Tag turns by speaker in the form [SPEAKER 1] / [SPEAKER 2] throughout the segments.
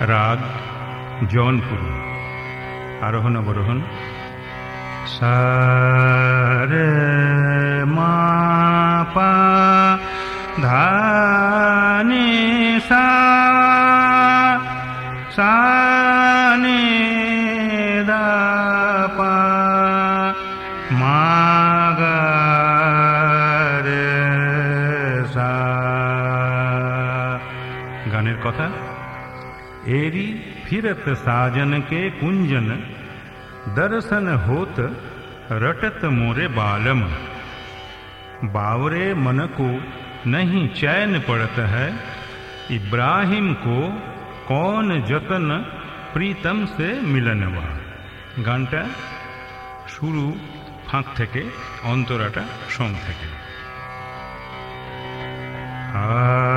[SPEAKER 1] রাগ জৌনপুর আরোহণ অবরোহণ। সারে মা পা ধানি সা সানি দা পা মা एरी फिरत साजन के कुंजन दर्शन होत रटत मोरे बालम बावरे मन को नहीं चैन पड़त है इब्राहिम को कौन जतन प्रीतम से मिलनवा গানটা শুরু ফাঁক থেকে অন্তরাটা সং থেকে আ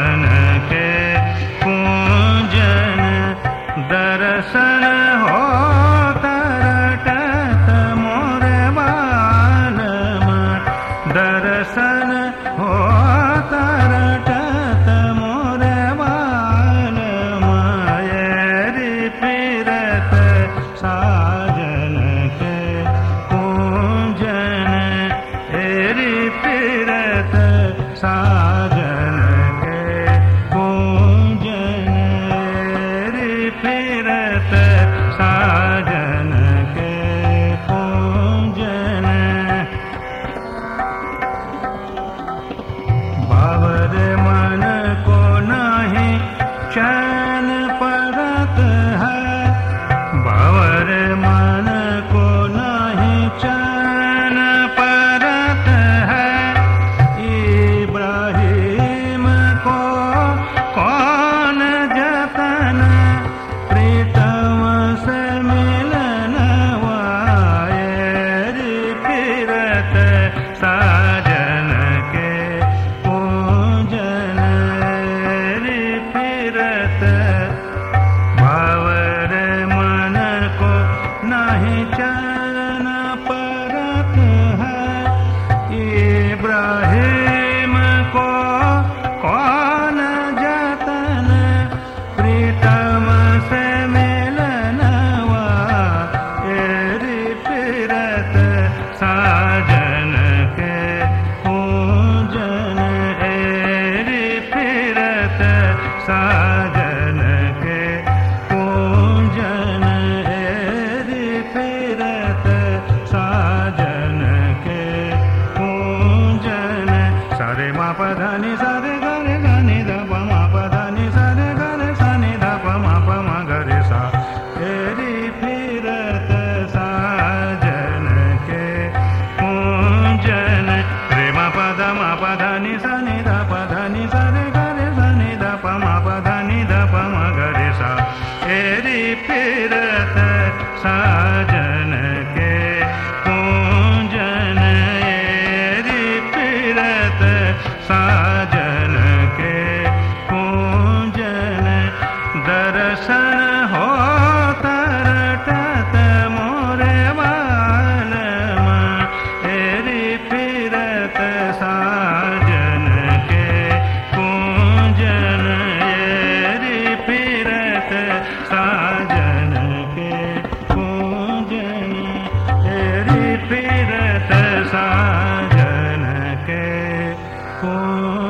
[SPEAKER 1] साजन के एरी फिरत साजन के पूजन सारे मा पधानी सारे साथ Oh.